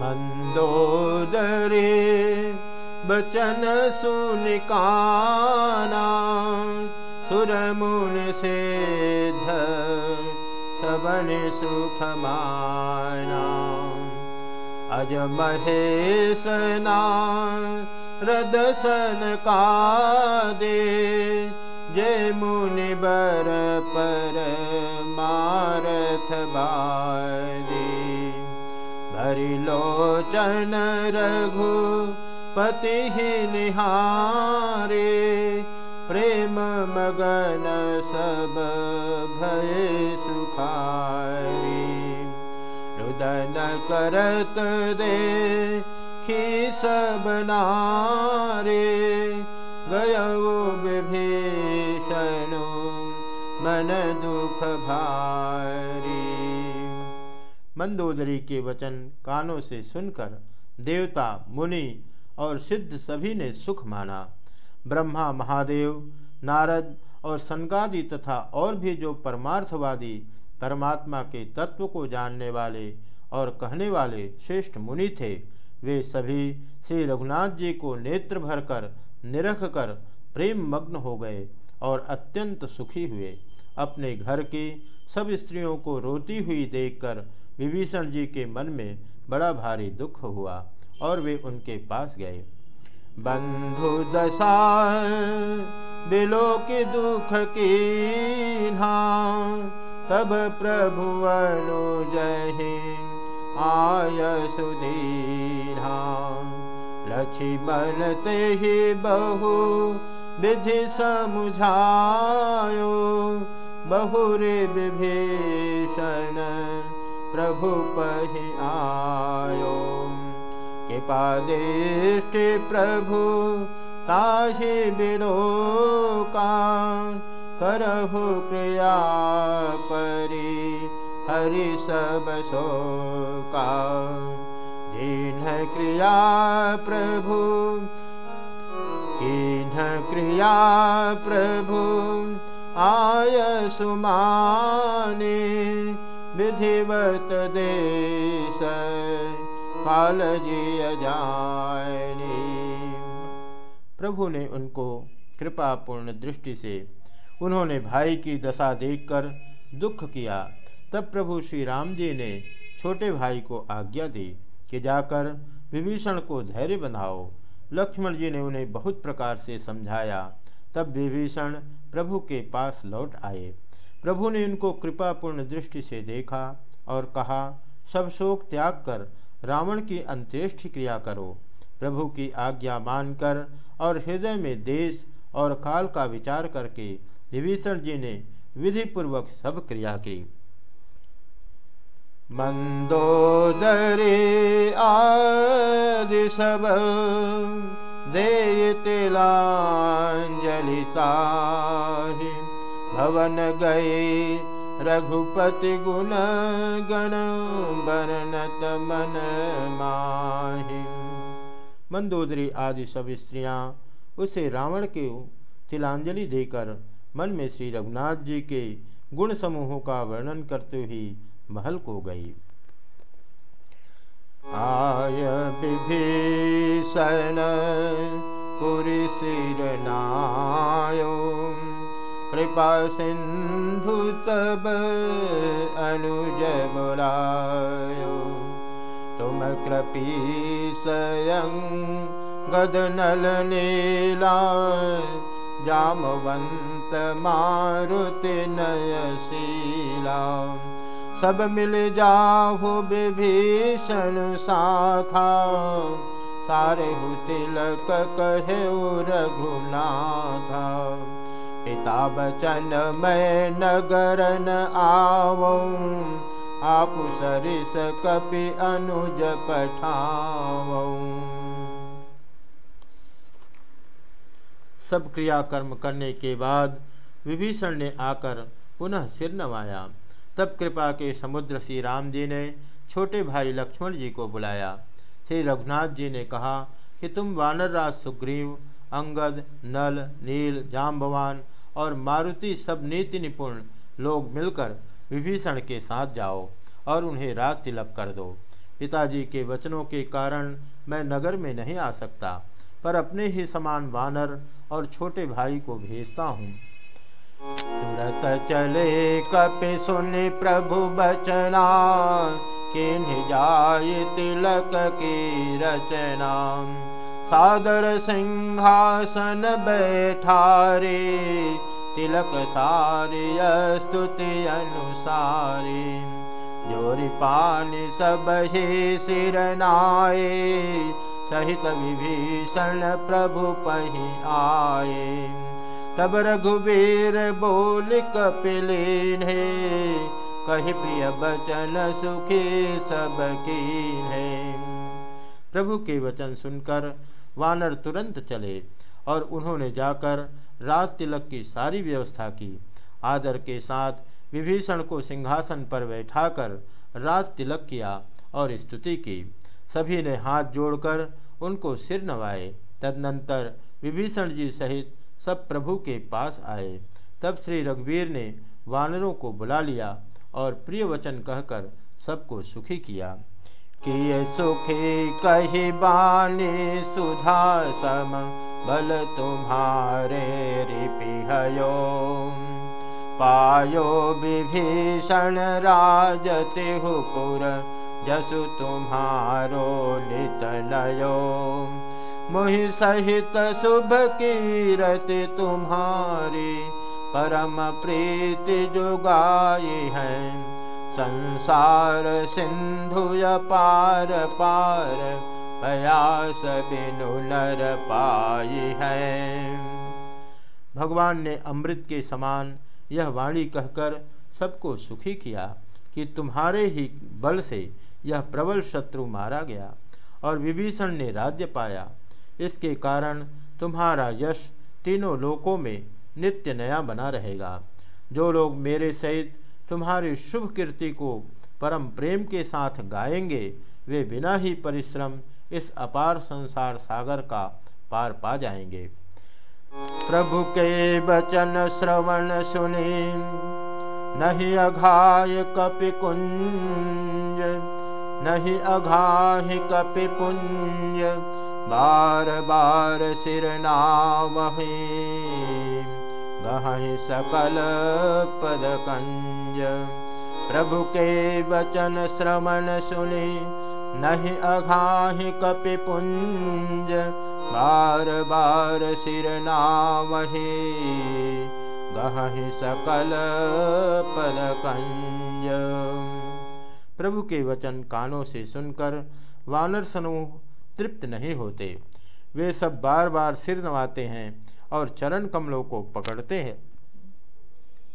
मंदोदरे बचन सुनिकाना सुरमुन से माना। अज महेशना रदसन का दे पर मारथ बारी भरि लोचन रघु पति निहारे प्रेम मगन सब भय सुखारी। रुदन करत दे खी सब नारे गय विभीषण मन दुख भारी मंदोदरी के वचन कानों से सुनकर देवता, मुनि और सिद्ध सभी ने सुख माना। ब्रह्मा, महादेव, नारद और सनकादि तथा और भी जो परमार्थवादी परमात्मा के तत्व को जानने वाले और कहने वाले श्रेष्ठ मुनि थे, वे सभी श्री रघुनाथ जी को नेत्र भरकर, निरख कर प्रेम मग्न हो गए और अत्यंत सुखी हुए। अपने घर की सब स्त्रियों को रोती हुई देखकर विभीषण जी के मन में बड़ा भारी दुख हुआ और वे उनके पास गए। बंधु दशा, बिलो के दुख की तब प्रभु अनुजहि आय सुधीरा लक्ष्मण ते ही बहु विधि समुझायो, बहुरे विभीषण प्रभु पहि आयो। कृपादिष्टि प्रभु ताहि बिलोका करहु क्रिया परि, हरि सब शोका जिन्ह क्रिया प्रभु किन्ह क्रिया प्रभु, आय सुमाने विधिवत देश, काल जानी प्रभु ने उनको कृपापूर्ण दृष्टि से उन्होंने भाई की दशा देखकर दुख किया। तब प्रभु श्री राम जी ने छोटे भाई को आज्ञा दी कि जाकर विभीषण को धैर्य बनाओ। लक्ष्मण जी ने उन्हें बहुत प्रकार से समझाया। तब विभीषण प्रभु के पास लौट आए। प्रभु ने उनको कृपापूर्ण दृष्टि से देखा और कहा, सब शोक त्याग कर रावण की अंत्येष्टि क्रिया करो। प्रभु की आज्ञा मानकर और हृदय में देश और काल का विचार करके विभीषण जी ने विधि पूर्वक सब क्रिया की। मंदोदरे आदि सब दे तिलांजलिता भवन गए। रघुपति गुण गण बरनत मन माहि। मंदोदरी आदि सब स्त्रियाँ उसे रावण के तिलांजलि देकर मन में श्री रघुनाथ जी के गुण समूहों का वर्णन करते हुए महल को गई। आय विभीषण पुरी सिर नायो। कृपा सिंधु तब अनुज बुलायो। तुम कृपी स्वयं गदनल नीला जामवंत मारुति नयशीला। सब मिल जाहु विभीषण साथा सारे हु तिलक कहे रघुनाथा पिता बचन मैं नगरन आवो। आप सरिस कपि अनुज पठाओ सब क्रिया कर्म करने के बाद विभीषण ने आकर पुनः सिर नवाया। तब कृपा के समुद्र श्री राम जी ने छोटे भाई लक्ष्मण जी को बुलाया। श्री रघुनाथ जी ने कहा कि तुम वानरराज सुग्रीव, अंगद, नल, नील जाम्बवान और मारुति सब नीति निपुण लोग मिलकर विभीषण के साथ जाओ और उन्हें राज तिलक कर दो। पिताजी के वचनों के कारण मैं नगर में नहीं आ सकता, पर अपने ही समान वानर और छोटे भाई को भेजता हूँ। तुरत चले कपि सुनि प्रभु बचना किन्ह जाय तिलक की रचना। सादर सिंहासन बैठारे, तिलक सारी स्तुति अनुसारे। जोरी पान सब ही सिर नाये, सहित विभीषण प्रभु पही आए तब रघुवीर बोल कपिलीन है कही प्रिय बचन सुखी सब की है प्रभु के वचन सुनकर वानर तुरंत चले और उन्होंने जाकर राज तिलक की सारी व्यवस्था की। आदर के साथ विभीषण को सिंहासन पर बैठाकर राज तिलक किया और स्तुति की। सभी ने हाथ जोड़कर उनको सिर नवाए। तदनंतर विभीषण जी सहित सब प्रभु के पास आए। तब श्री रघुवीर ने वानरों को बुला लिया और प्रिय वचन कहकर सबको सुखी किया। कि सुखी कही बानी सुधा सम, बल तुम्हारे रिपिहयो। पायो विभीषण राजतिहुपुर जसु तुम्हारो नित नयो। मोहि सहित शुभ कीरति तुम्हारी, परम प्रीति जुगाई है। संसार सिंधु पार पार, प्रयास बिनु नर पाई है। भगवान ने अमृत के समान यह वाणी कहकर सबको सुखी किया कि तुम्हारे ही बल से यह प्रबल शत्रु मारा गया और विभीषण ने राज्य पाया। इसके कारण तुम्हारा यश तीनों लोकों में नित्य नया बना रहेगा। जो लोग मेरे सहित तुम्हारी शुभ कीर्ति को परम प्रेम के साथ गाएँगे, वे बिना ही परिश्रम इस अपार संसार सागर का पार पा जाएँगे। प्रभु के वचन श्रवण सुने, नहीं अघाय कपि कुंज, नहीं अघाहि कपि पुंज, बार बार सिर नामहि। गहि सकल पद कंज प्रभु के वचन श्रवण सुनी, नहीं अघाहि कपि पुंज। बार बार सिर नामहे गहि सकल पद कंज प्रभु के वचन कानों से सुनकर वानर समूह तृप्त नहीं होते। वे सब बार बार सिर नवाते हैं। और चरण कमलों को पकड़ते हैं।